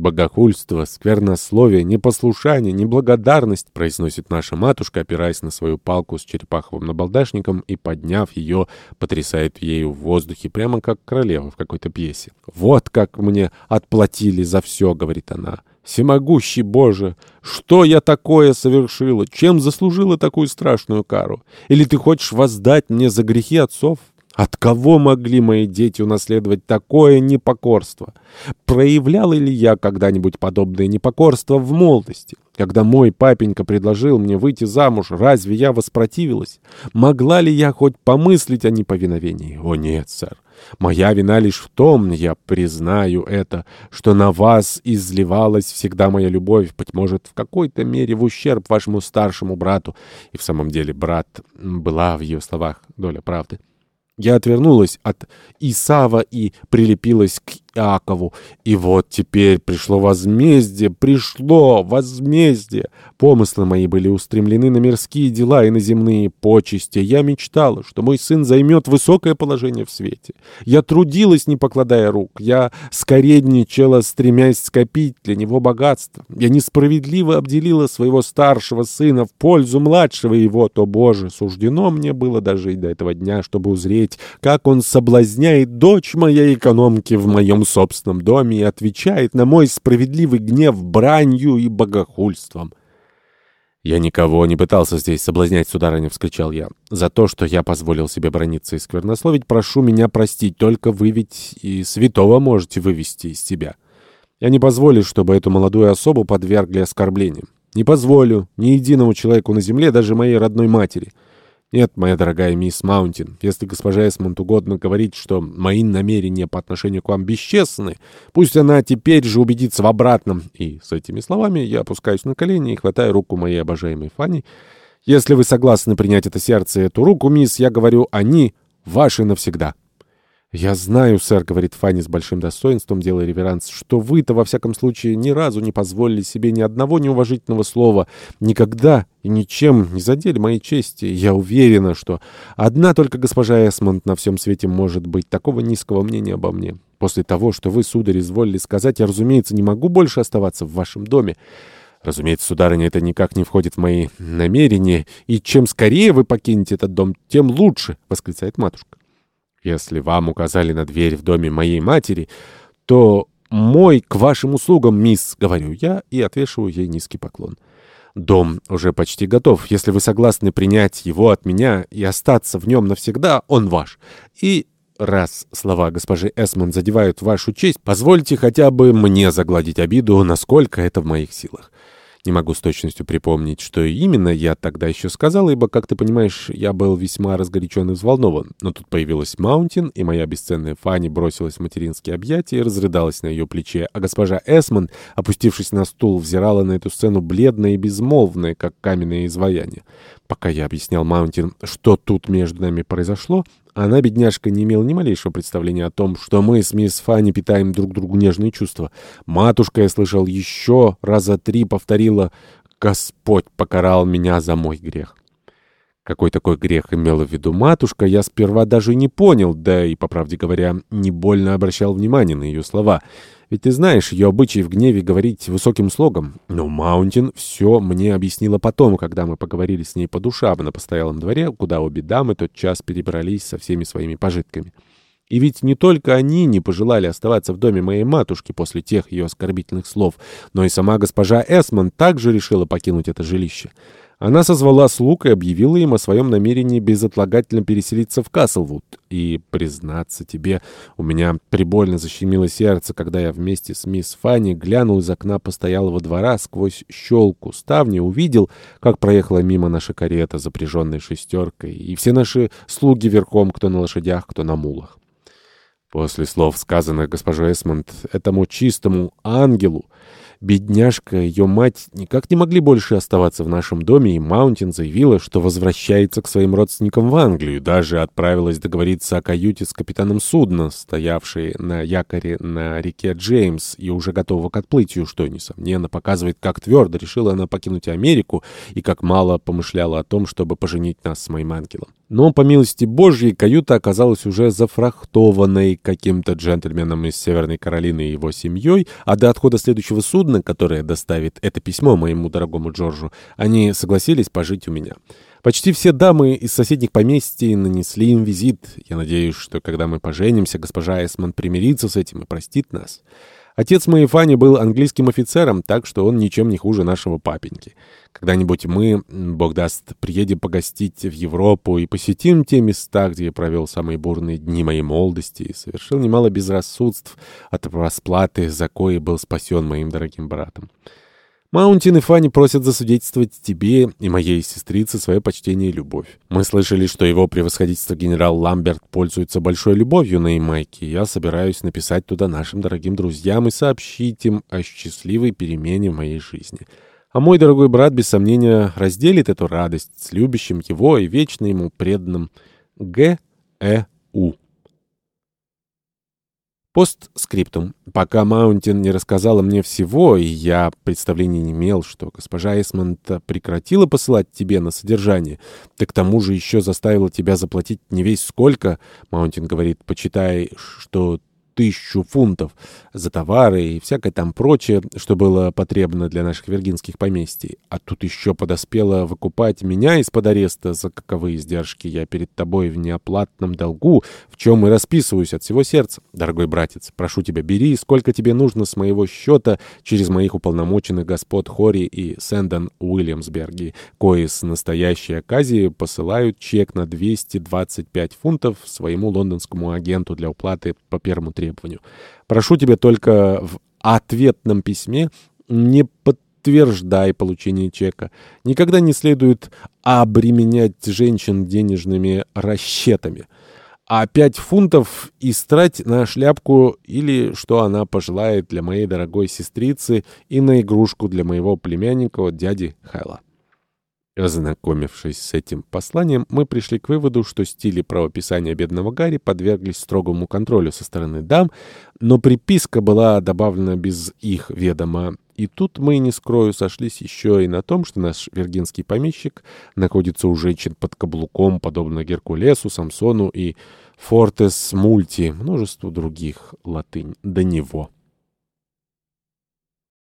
Богохульство, сквернословие, непослушание, неблагодарность, произносит наша матушка, опираясь на свою палку с черепаховым набалдашником и, подняв ее, потрясает ею в воздухе, прямо как королева в какой-то пьесе. «Вот как мне отплатили за все», — говорит она. «Всемогущий Боже, что я такое совершила? Чем заслужила такую страшную кару? Или ты хочешь воздать мне за грехи отцов?» От кого могли мои дети унаследовать такое непокорство? Проявлял ли я когда-нибудь подобное непокорство в молодости? Когда мой папенька предложил мне выйти замуж, разве я воспротивилась? Могла ли я хоть помыслить о неповиновении? О нет, сэр. Моя вина лишь в том, я признаю это, что на вас изливалась всегда моя любовь, быть может, в какой-то мере в ущерб вашему старшему брату. И в самом деле брат была в ее словах доля правды. Я отвернулась от Исава и прилепилась к Иакову. И вот теперь пришло возмездие, пришло возмездие. Помыслы мои были устремлены на мирские дела и на земные почести. Я мечтала, что мой сын займет высокое положение в свете. Я трудилась, не покладая рук. Я скоредничала, стремясь скопить для него богатство. Я несправедливо обделила своего старшего сына в пользу младшего его. То, Боже, суждено мне было дожить до этого дня, чтобы узреть, как он соблазняет дочь моей экономки в моем своем собственном доме и отвечает на мой справедливый гнев бранью и богохульством. «Я никого не пытался здесь соблазнять, сударыня», — вскричал я. «За то, что я позволил себе брониться и сквернословить, прошу меня простить, только вы ведь и святого можете вывести из себя. Я не позволю, чтобы эту молодую особу подвергли оскорблениям. Не позволю ни единому человеку на земле, даже моей родной матери». «Нет, моя дорогая мисс Маунтин, если госпожа Эсмонд угодно говорить, что мои намерения по отношению к вам бесчестны, пусть она теперь же убедится в обратном». И с этими словами я опускаюсь на колени и хватаю руку моей обожаемой Фанни. «Если вы согласны принять это сердце и эту руку, мисс, я говорю, они ваши навсегда». «Я знаю, сэр», — говорит Фанни с большим достоинством, делая реверанс, «что вы-то, во всяком случае, ни разу не позволили себе ни одного неуважительного слова, никогда и ничем не задели моей чести. Я уверена, что одна только госпожа Эсмонд на всем свете может быть такого низкого мнения обо мне. После того, что вы, сударь, изволили сказать, я, разумеется, не могу больше оставаться в вашем доме. Разумеется, сударыня, это никак не входит в мои намерения, и чем скорее вы покинете этот дом, тем лучше», — восклицает матушка. Если вам указали на дверь в доме моей матери, то мой к вашим услугам, мисс, говорю я и отвешиваю ей низкий поклон. Дом уже почти готов. Если вы согласны принять его от меня и остаться в нем навсегда, он ваш. И раз слова госпожи Эсмон задевают вашу честь, позвольте хотя бы мне загладить обиду, насколько это в моих силах. Не могу с точностью припомнить, что именно я тогда еще сказал, ибо, как ты понимаешь, я был весьма разгорячен и взволнован. Но тут появилась Маунтин, и моя бесценная Фанни бросилась в материнские объятия и разрыдалась на ее плече, а госпожа Эсмон, опустившись на стул, взирала на эту сцену бледная и безмолвная, как каменное изваяние. Пока я объяснял Маунтин, что тут между нами произошло, она, бедняжка, не имела ни малейшего представления о том, что мы с мисс Фанни питаем друг другу нежные чувства. Матушка, я слышал, еще раза три повторила «Господь покарал меня за мой грех». Какой такой грех имела в виду матушка, я сперва даже не понял, да и, по правде говоря, не больно обращал внимание на ее слова. Ведь ты знаешь, ее обычай в гневе говорить высоким слогом. Но Маунтин все мне объяснила потом, когда мы поговорили с ней по душам на постоялом дворе, куда обе дамы тот час перебрались со всеми своими пожитками. И ведь не только они не пожелали оставаться в доме моей матушки после тех ее оскорбительных слов, но и сама госпожа Эсмон также решила покинуть это жилище. Она созвала слуг и объявила им о своем намерении безотлагательно переселиться в Каслвуд. И, признаться тебе, у меня прибольно защемило сердце, когда я вместе с мисс Фанни глянул из окна постоялого двора сквозь щелку ставни, увидел, как проехала мимо наша карета, запряженная шестеркой, и все наши слуги верхом, кто на лошадях, кто на мулах. После слов, сказанных госпожой Эсмонд, этому чистому ангелу, Бедняжка, ее мать никак не могли больше оставаться в нашем доме, и Маунтин заявила, что возвращается к своим родственникам в Англию, даже отправилась договориться о каюте с капитаном судна, стоявшей на якоре на реке Джеймс и уже готова к отплытию, что, несомненно, показывает, как твердо решила она покинуть Америку и как мало помышляла о том, чтобы поженить нас с моим ангелом. Но, по милости Божьей, каюта оказалась уже зафрахтованной каким-то джентльменом из Северной Каролины и его семьей, а до отхода следующего судна, которое доставит это письмо моему дорогому Джорджу, они согласились пожить у меня. Почти все дамы из соседних поместий нанесли им визит. Я надеюсь, что когда мы поженимся, госпожа Эсман примирится с этим и простит нас. Отец моей Фани был английским офицером, так что он ничем не хуже нашего папеньки. Когда-нибудь мы, бог даст, приедем погостить в Европу и посетим те места, где я провел самые бурные дни моей молодости и совершил немало безрассудств от расплаты, за кое был спасен моим дорогим братом. Маунтин и Фанни просят засвидетельствовать тебе и моей сестрице свое почтение и любовь. Мы слышали, что его превосходительство генерал Ламберт пользуется большой любовью на Ямайке. Я собираюсь написать туда нашим дорогим друзьям и сообщить им о счастливой перемене в моей жизни. А мой дорогой брат, без сомнения, разделит эту радость с любящим его и вечно ему преданным Г. Постскриптум. Пока Маунтин не рассказала мне всего, и я представления не имел, что госпожа Эсмонт прекратила посылать тебе на содержание, да к тому же еще заставила тебя заплатить невесть сколько, Маунтин говорит, почитай, что тысячу фунтов за товары и всякое там прочее, что было потребно для наших виргинских поместий. А тут еще подоспело выкупать меня из-под ареста за каковые издержки я перед тобой в неоплатном долгу, в чем и расписываюсь от всего сердца. Дорогой братец, прошу тебя, бери, сколько тебе нужно с моего счета через моих уполномоченных господ Хори и Сэндон Уильямсберги, кои с настоящей оказии посылают чек на 225 фунтов своему лондонскому агенту для уплаты по первому требованию требованию. Прошу тебя только в ответном письме не подтверждай получение чека. Никогда не следует обременять женщин денежными расчетами. А пять фунтов истрать на шляпку или, что она пожелает для моей дорогой сестрицы, и на игрушку для моего племянника, дяди Хайла. Ознакомившись с этим посланием, мы пришли к выводу, что стили правописания бедного Гарри подверглись строгому контролю со стороны дам, но приписка была добавлена без их ведома. И тут мы, не скрою, сошлись еще и на том, что наш виргинский помещик находится у женщин под каблуком, подобно Геркулесу, Самсону и Фортес Мульти, множеству других латынь до него.